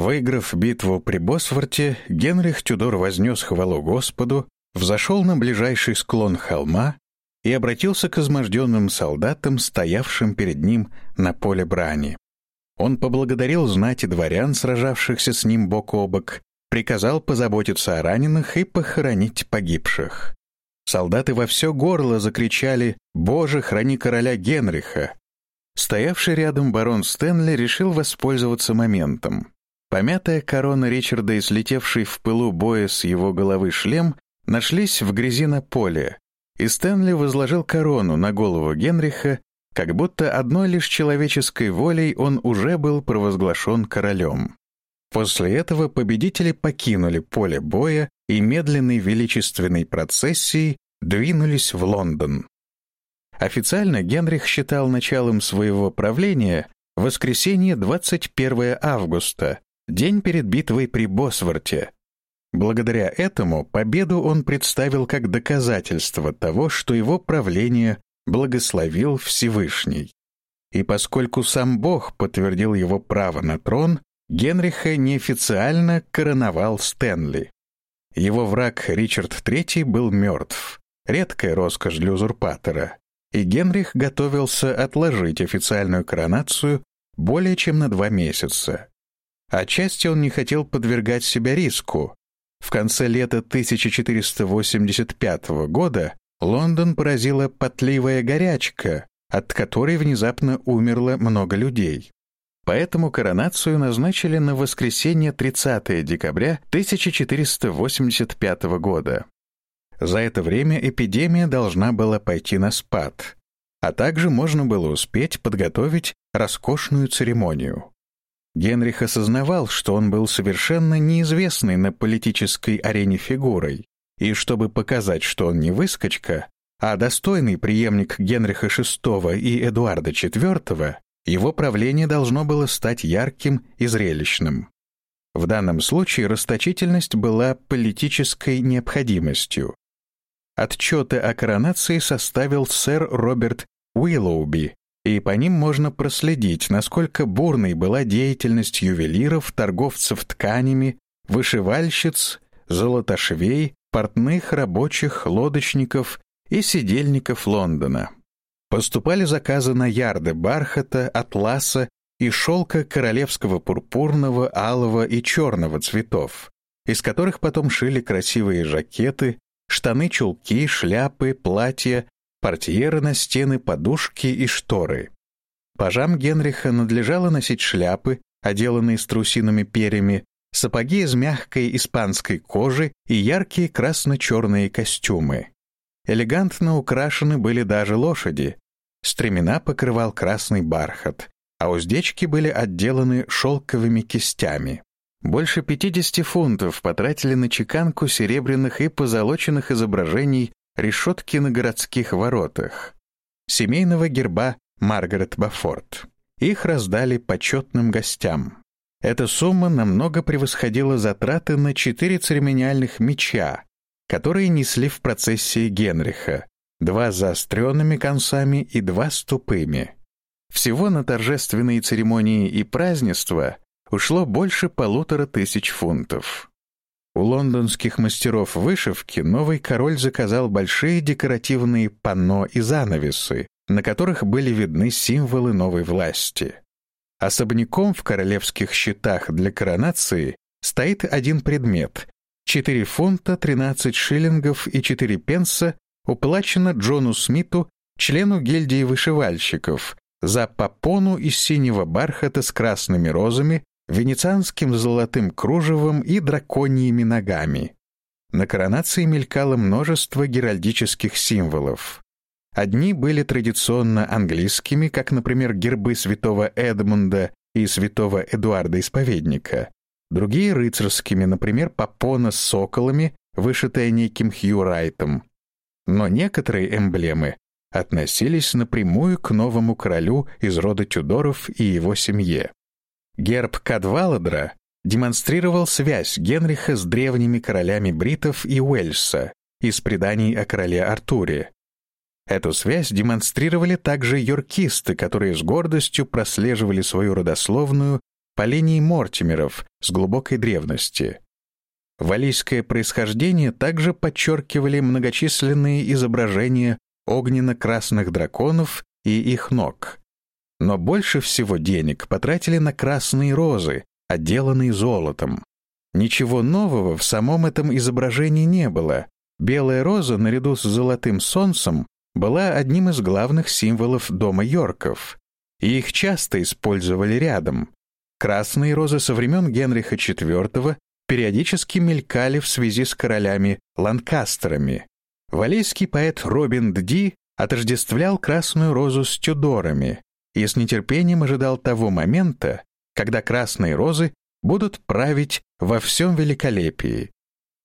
Выиграв битву при Босворте, Генрих Тюдор вознес хвалу Господу, взошел на ближайший склон холма и обратился к изможденным солдатам, стоявшим перед ним на поле брани. Он поблагодарил знать и дворян, сражавшихся с ним бок о бок, приказал позаботиться о раненых и похоронить погибших. Солдаты во все горло закричали «Боже, храни короля Генриха!». Стоявший рядом барон Стэнли решил воспользоваться моментом. Помятая корона Ричарда и слетевший в пылу боя с его головы шлем нашлись в грязи на поле, и Стэнли возложил корону на голову Генриха, как будто одной лишь человеческой волей он уже был провозглашен королем. После этого победители покинули поле боя и медленной величественной процессией двинулись в Лондон. Официально Генрих считал началом своего правления воскресенье 21 августа, день перед битвой при Босворте. Благодаря этому победу он представил как доказательство того, что его правление благословил Всевышний. И поскольку сам Бог подтвердил его право на трон, Генриха неофициально короновал Стэнли. Его враг Ричард III был мертв, редкая роскошь для узурпатора, и Генрих готовился отложить официальную коронацию более чем на два месяца. Отчасти он не хотел подвергать себя риску. В конце лета 1485 года Лондон поразила потливая горячка, от которой внезапно умерло много людей. Поэтому коронацию назначили на воскресенье 30 декабря 1485 года. За это время эпидемия должна была пойти на спад, а также можно было успеть подготовить роскошную церемонию. Генрих осознавал, что он был совершенно неизвестной на политической арене фигурой, и чтобы показать, что он не выскочка, а достойный преемник Генриха VI и Эдуарда IV, его правление должно было стать ярким и зрелищным. В данном случае расточительность была политической необходимостью. Отчеты о коронации составил сэр Роберт Уиллоуби, и по ним можно проследить, насколько бурной была деятельность ювелиров, торговцев тканями, вышивальщиц, золотошвей, портных, рабочих, лодочников и сидельников Лондона. Поступали заказы на ярды бархата, атласа и шелка королевского пурпурного, алого и черного цветов, из которых потом шили красивые жакеты, штаны-чулки, шляпы, платья, портьеры на стены, подушки и шторы. Пажам Генриха надлежало носить шляпы, отделанные страусиными перьями, сапоги из мягкой испанской кожи и яркие красно-черные костюмы. Элегантно украшены были даже лошади. Стремена покрывал красный бархат, а уздечки были отделаны шелковыми кистями. Больше 50 фунтов потратили на чеканку серебряных и позолоченных изображений решетки на городских воротах, семейного герба Маргарет Бафорт. Их раздали почетным гостям. Эта сумма намного превосходила затраты на четыре церемониальных меча, которые несли в процессии Генриха, два заостренными концами и два с тупыми. Всего на торжественные церемонии и празднества ушло больше полутора тысяч фунтов. У лондонских мастеров вышивки новый король заказал большие декоративные панно и занавесы, на которых были видны символы новой власти. Особняком в королевских счетах для коронации стоит один предмет — 4 фунта 13 шиллингов и 4 пенса уплачено Джону Смиту, члену гильдии вышивальщиков, за попону из синего бархата с красными розами, венецианским золотым кружевом и драконьими ногами. На коронации мелькало множество геральдических символов. Одни были традиционно английскими, как, например, гербы святого Эдмунда и святого Эдуарда Исповедника, другие — рыцарскими, например, попона с соколами, вышитая неким Хью Райтом. Но некоторые эмблемы относились напрямую к новому королю из рода Тюдоров и его семье. Герб Кадваладра демонстрировал связь Генриха с древними королями бритов и Уэльса из преданий о короле Артуре. Эту связь демонстрировали также йоркисты, которые с гордостью прослеживали свою родословную по линии Мортимеров с глубокой древности. Валийское происхождение также подчеркивали многочисленные изображения огненно-красных драконов и их ног. Но больше всего денег потратили на красные розы, отделанные золотом. Ничего нового в самом этом изображении не было. Белая роза, наряду с золотым солнцем, была одним из главных символов дома Йорков, и их часто использовали рядом. Красные розы со времен Генриха IV периодически мелькали в связи с королями Ланкастерами. Валийский поэт Робин Ди отождествлял красную розу с Тюдорами и с нетерпением ожидал того момента, когда красные розы будут править во всем великолепии.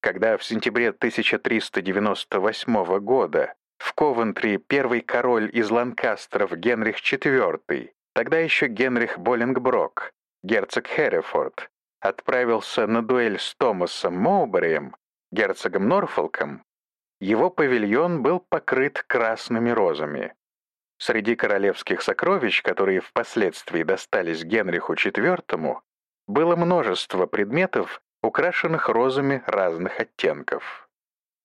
Когда в сентябре 1398 года в Ковентри первый король из Ланкастеров Генрих IV, тогда еще Генрих Боллингброк, герцог Херрифорд, отправился на дуэль с Томасом Моуберием, герцогом Норфолком, его павильон был покрыт красными розами. Среди королевских сокровищ, которые впоследствии достались Генриху IV, было множество предметов, украшенных розами разных оттенков.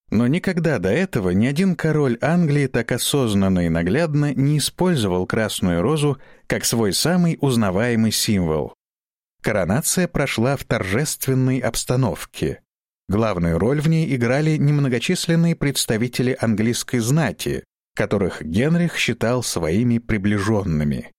Но никогда до этого ни один король Англии так осознанно и наглядно не использовал красную розу как свой самый узнаваемый символ. Коронация прошла в торжественной обстановке. Главную роль в ней играли немногочисленные представители английской знати, которых Генрих считал своими приближенными.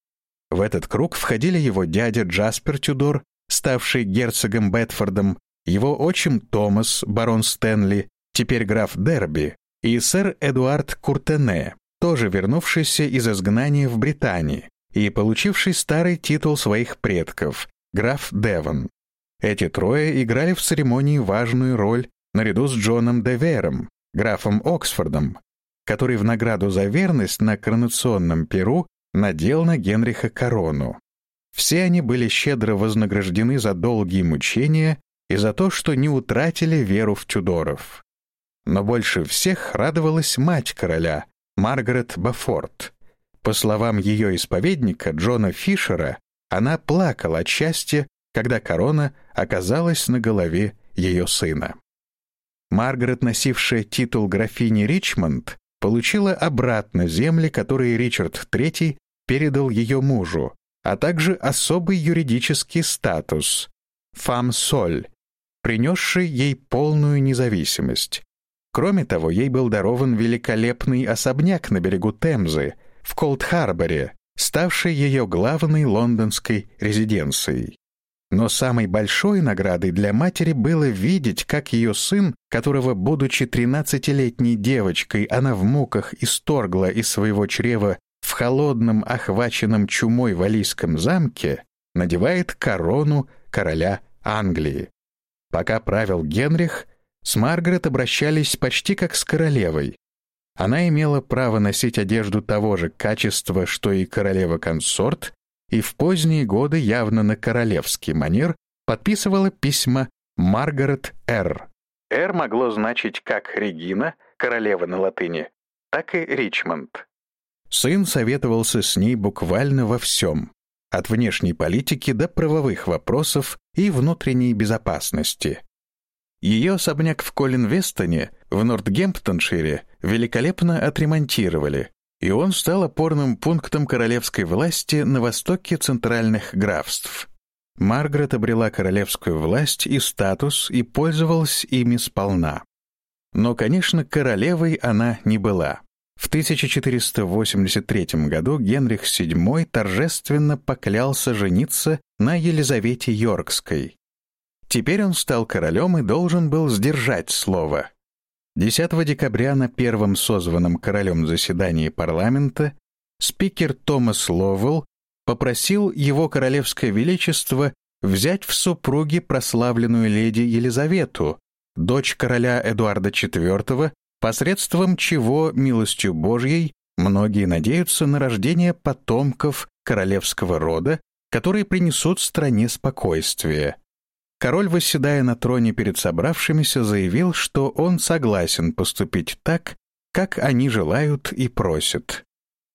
В этот круг входили его дядя Джаспер Тюдор, ставший герцогом Бетфордом, его отчим Томас, барон Стэнли, теперь граф Дерби, и сэр Эдуард Куртене, тоже вернувшийся из изгнания в Британии и получивший старый титул своих предков, граф Девон. Эти трое играли в церемонии важную роль наряду с Джоном Девером, графом Оксфордом, который в награду за верность на коронационном перу надел на Генриха корону. Все они были щедро вознаграждены за долгие мучения и за то, что не утратили веру в Тюдоров. Но больше всех радовалась мать короля, Маргарет Бафорт. По словам ее исповедника Джона Фишера, она плакала от счастья, когда корона оказалась на голове ее сына. Маргарет, носившая титул графини Ричмонд, получила обратно земли, которые Ричард III передал ее мужу, а также особый юридический статус — фам-соль, принесший ей полную независимость. Кроме того, ей был дарован великолепный особняк на берегу Темзы, в Колд-Харборе, ставший ее главной лондонской резиденцией. Но самой большой наградой для матери было видеть, как ее сын, которого, будучи тринадцатилетней девочкой, она в муках исторгла из своего чрева в холодном, охваченном чумой валийском замке, надевает корону короля Англии. Пока правил Генрих, с Маргарет обращались почти как с королевой. Она имела право носить одежду того же качества, что и королева-консорт, и в поздние годы явно на королевский манер подписывала письма Маргарет Р. Р могло значить как Регина, королева на латыни, так и Ричмонд. Сын советовался с ней буквально во всем, от внешней политики до правовых вопросов и внутренней безопасности. Ее особняк в Коллинвестоне в Нортгемптоншире великолепно отремонтировали, и он стал опорным пунктом королевской власти на востоке центральных графств. Маргарет обрела королевскую власть и статус и пользовалась ими сполна. Но, конечно, королевой она не была. В 1483 году Генрих VII торжественно поклялся жениться на Елизавете Йоркской. Теперь он стал королем и должен был сдержать слово. 10 декабря на первом созванном королем заседании парламента спикер Томас Ловелл попросил его королевское величество взять в супруги прославленную леди Елизавету, дочь короля Эдуарда IV, посредством чего, милостью Божьей, многие надеются на рождение потомков королевского рода, которые принесут стране спокойствие. Король, восседая на троне перед собравшимися, заявил, что он согласен поступить так, как они желают и просят.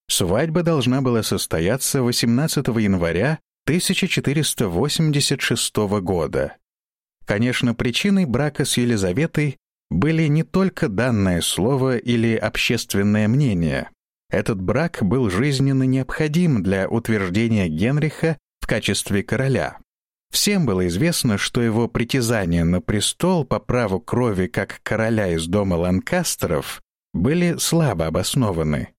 Свадьба должна была состояться 18 января 1486 года. Конечно, причиной брака с Елизаветой были не только данное слово или общественное мнение. Этот брак был жизненно необходим для утверждения Генриха в качестве короля. Всем было известно, что его притязания на престол по праву крови как короля из дома Ланкастеров были слабо обоснованы.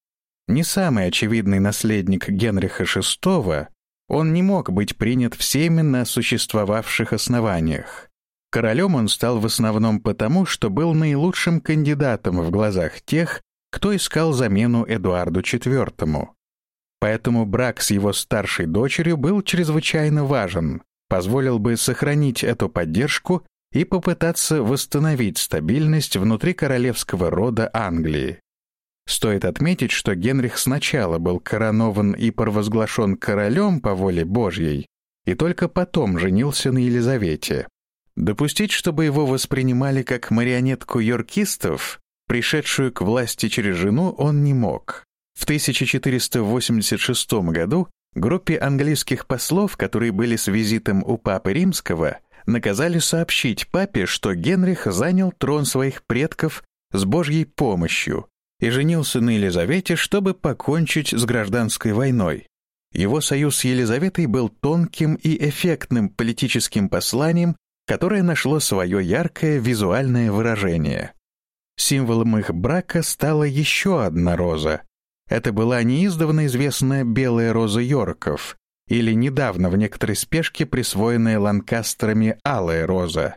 Не самый очевидный наследник Генриха VI, он не мог быть принят всеми на существовавших основаниях. Королем он стал в основном потому, что был наилучшим кандидатом в глазах тех, кто искал замену Эдуарду IV. Поэтому брак с его старшей дочерью был чрезвычайно важен, позволил бы сохранить эту поддержку и попытаться восстановить стабильность внутри королевского рода Англии. Стоит отметить, что Генрих сначала был коронован и провозглашен королем по воле Божьей, и только потом женился на Елизавете. Допустить, чтобы его воспринимали как марионетку йоркистов, пришедшую к власти через жену, он не мог. В 1486 году Группе английских послов, которые были с визитом у Папы Римского, наказали сообщить папе, что Генрих занял трон своих предков с Божьей помощью и женился на Елизавете, чтобы покончить с гражданской войной. Его союз с Елизаветой был тонким и эффектным политическим посланием, которое нашло свое яркое визуальное выражение. Символом их брака стала еще одна роза, это была неиздавна известная белая роза Йорков или недавно в некоторой спешке присвоенная Ланкастерами алая роза.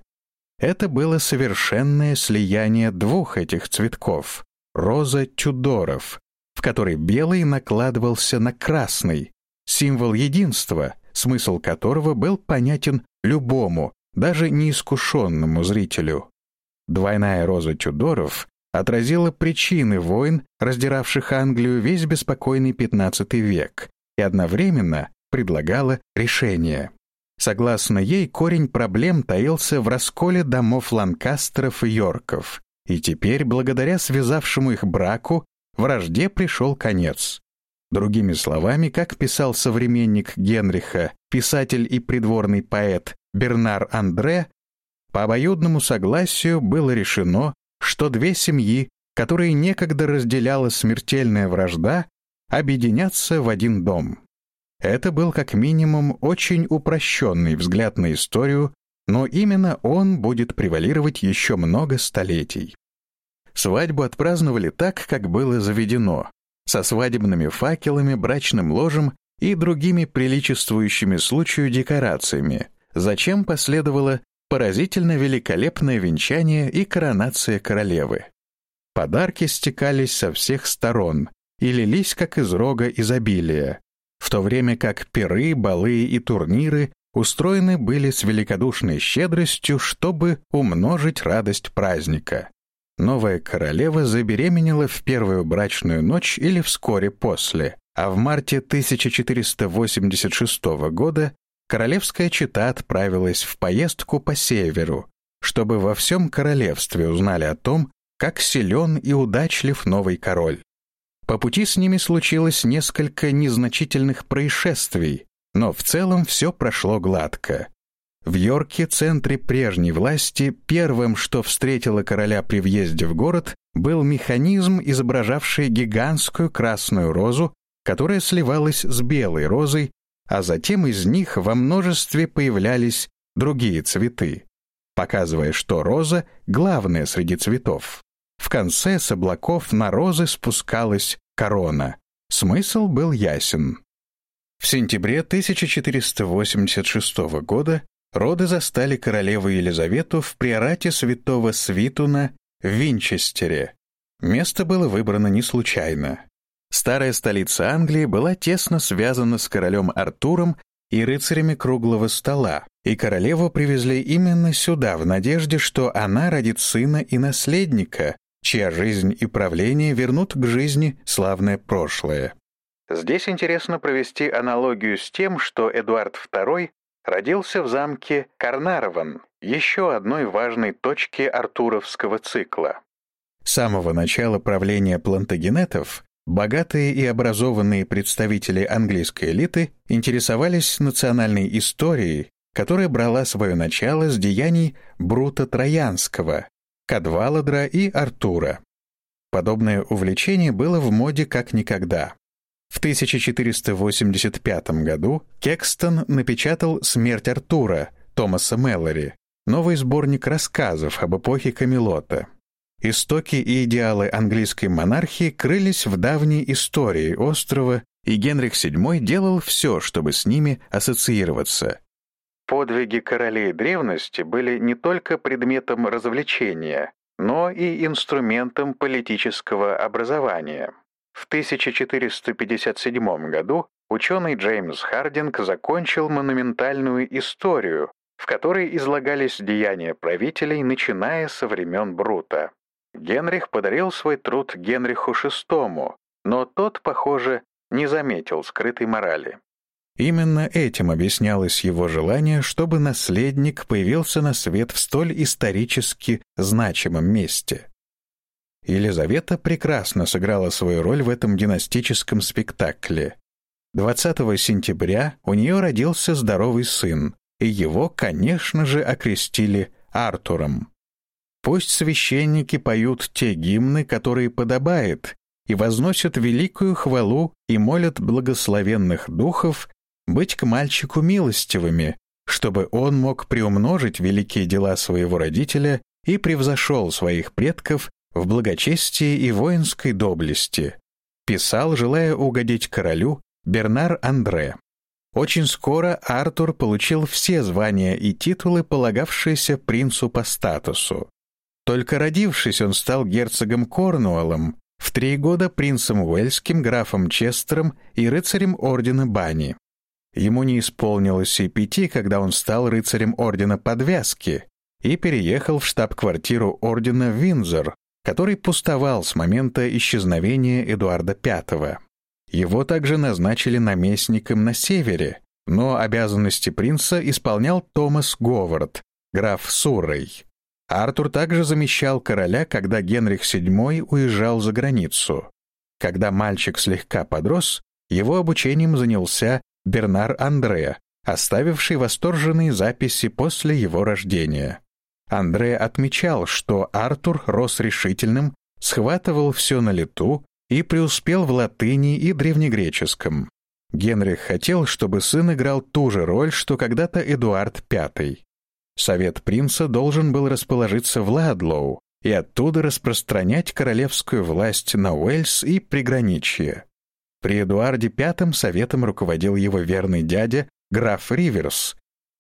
Это было совершенное слияние двух этих цветков — роза Тюдоров, в которой белый накладывался на красный, символ единства, смысл которого был понятен любому, даже неискушенному зрителю. Двойная роза Тюдоров отразила причины войн, раздиравших Англию весь беспокойный XV век, и одновременно предлагала решение. Согласно ей, корень проблем таился в расколе домов Ланкастеров и Йорков, и теперь, благодаря связавшему их браку, вражде пришел конец. Другими словами, как писал современник Генриха, писатель и придворный поэт Бернар Андре, по обоюдному согласию было решено что две семьи, которые некогда разделяла смертельная вражда, объединятся в один дом. Это был как минимум очень упрощенный взгляд на историю, но именно он будет превалировать еще много столетий. Свадьбу отпраздновали так, как было заведено, со свадебными факелами, брачным ложем и другими приличествующими случаю декорациями, зачем последовало поразительно великолепное венчание и коронация королевы. Подарки стекались со всех сторон и лились как из рога изобилия, в то время как пиры, балы и турниры устроены были с великодушной щедростью, чтобы умножить радость праздника. Новая королева забеременела в первую брачную ночь или вскоре после, а в марте 1486 года королевская чета отправилась в поездку по северу, чтобы во всем королевстве узнали о том, как силен и удачлив новый король. По пути с ними случилось несколько незначительных происшествий, но в целом все прошло гладко. В Йорке, центре прежней власти, первым, что встретило короля при въезде в город, был механизм, изображавший гигантскую красную розу, которая сливалась с белой розой а затем из них во множестве появлялись другие цветы, показывая, что роза — главная среди цветов. В конце с облаков на розы спускалась корона. Смысл был ясен. В сентябре 1486 года роды застали королеву Елизавету в приорате святого Свитуна в Винчестере. Место было выбрано не случайно. Старая столица Англии была тесно связана с королем Артуром и рыцарями круглого стола, и королеву привезли именно сюда в надежде, что она родит сына и наследника, чья жизнь и правление вернут к жизни славное прошлое. Здесь интересно провести аналогию с тем, что Эдуард II родился в замке Карнарвон, еще одной важной точке артуровского цикла. С самого начала правления плантагенетов Богатые и образованные представители английской элиты интересовались национальной историей, которая брала свое начало с деяний Брута Троянского, Кадваладра и Артура. Подобное увлечение было в моде как никогда. В 1485 году Кекстон напечатал «Смерть Артура» Томаса Мэллори, новый сборник рассказов об эпохе Камелота. Истоки и идеалы английской монархии крылись в давней истории острова, и Генрих VII делал все, чтобы с ними ассоциироваться. Подвиги королей древности были не только предметом развлечения, но и инструментом политического образования. В 1457 году ученый Джеймс Хардинг закончил монументальную историю, в которой излагались деяния правителей, начиная со времен Брута. Генрих подарил свой труд Генриху VI, но тот, похоже, не заметил скрытой морали. Именно этим объяснялось его желание, чтобы наследник появился на свет в столь исторически значимом месте. Елизавета прекрасно сыграла свою роль в этом династическом спектакле. 20 сентября у нее родился здоровый сын, и его, конечно же, окрестили Артуром. Пусть священники поют те гимны, которые подобает, и возносят великую хвалу и молят благословенных духов быть к мальчику милостивыми, чтобы он мог приумножить великие дела своего родителя и превзошел своих предков в благочестии и воинской доблести. Писал, желая угодить королю, Бернар Андре. Очень скоро Артур получил все звания и титулы, полагавшиеся принцу по статусу. Только родившись, он стал герцогом Корнуоллом, в три года принцем Уэльским, графом Честером и рыцарем ордена Бани. Ему не исполнилось и пяти, когда он стал рыцарем ордена Подвязки и переехал в штаб-квартиру ордена Винзор, который пустовал с момента исчезновения Эдуарда V. Его также назначили наместником на севере, но обязанности принца исполнял Томас Говард, граф Суррей. Артур также замещал короля, когда Генрих VII уезжал за границу. Когда мальчик слегка подрос, его обучением занялся Бернар Андре, оставивший восторженные записи после его рождения. Андре отмечал, что Артур рос решительным, схватывал все на лету и преуспел в латыни и древнегреческом. Генрих хотел, чтобы сын играл ту же роль, что когда-то Эдуард V. Совет принца должен был расположиться в Ладлоу и оттуда распространять королевскую власть на Уэльс и приграничье. При Эдуарде V советом руководил его верный дядя, граф Риверс.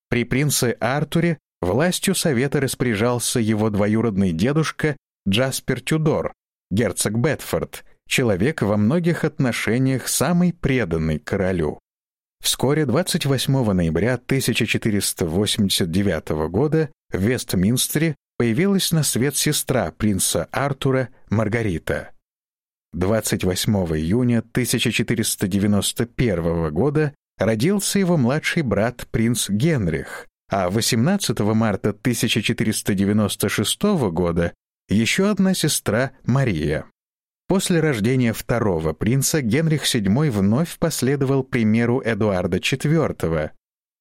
При принце Артуре властью совета распоряжался его двоюродный дедушка Джаспер Тюдор, герцог Бетфорд, человек во многих отношениях самый преданный королю. Вскоре, 28 ноября 1489 года, в Вестминстере появилась на свет сестра принца Артура Маргарита. 28 июня 1491 года родился его младший брат принц Генрих, а 18 марта 1496 года еще одна сестра Мария. После рождения второго принца Генрих VII вновь последовал примеру Эдуарда IV.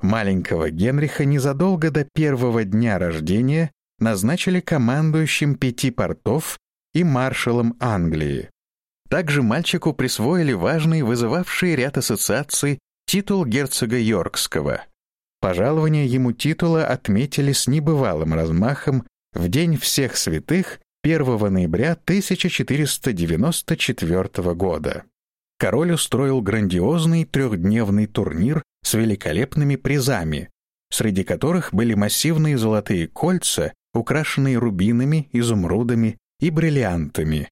Маленького Генриха незадолго до первого дня рождения назначили командующим пяти портов и маршалом Англии. Также мальчику присвоили важный, вызывавший ряд ассоциаций, титул герцога Йоркского. Пожалование ему титула отметили с небывалым размахом в День всех святых 1 ноября 1494 года. Король устроил грандиозный трехдневный турнир с великолепными призами, среди которых были массивные золотые кольца, украшенные рубинами, изумрудами и бриллиантами.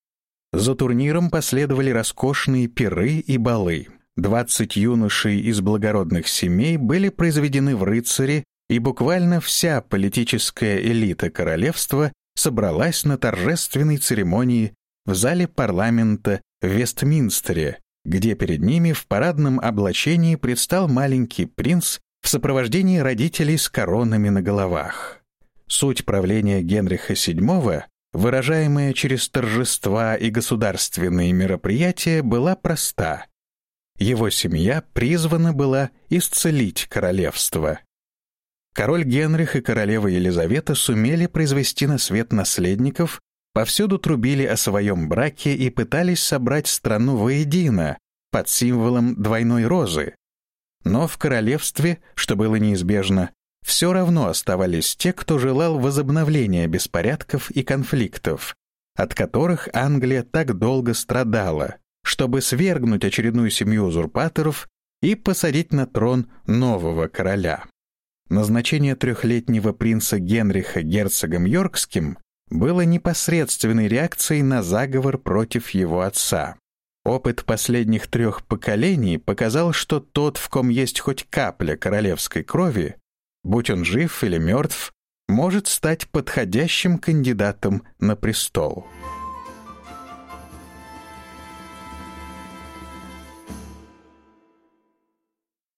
За турниром последовали роскошные пиры и балы. 20 юношей из благородных семей были произведены в рыцари, и буквально вся политическая элита королевства собралась на торжественной церемонии в зале парламента в Вестминстере, где перед ними в парадном облачении предстал маленький принц в сопровождении родителей с коронами на головах. Суть правления Генриха VII выражаемая через торжества и государственные мероприятия, была проста. Его семья призвана была исцелить королевство. Король Генрих и королева Елизавета сумели произвести на свет наследников, повсюду трубили о своем браке и пытались собрать страну воедино под символом двойной розы. Но в королевстве, что было неизбежно, все равно оставались те, кто желал возобновления беспорядков и конфликтов, от которых Англия так долго страдала, чтобы свергнуть очередную семью узурпаторов и посадить на трон нового короля. Назначение трехлетнего принца Генриха герцогом Йоркским было непосредственной реакцией на заговор против его отца. Опыт последних трех поколений показал, что тот, в ком есть хоть капля королевской крови, будь он жив или мертв, может стать подходящим кандидатом на престол.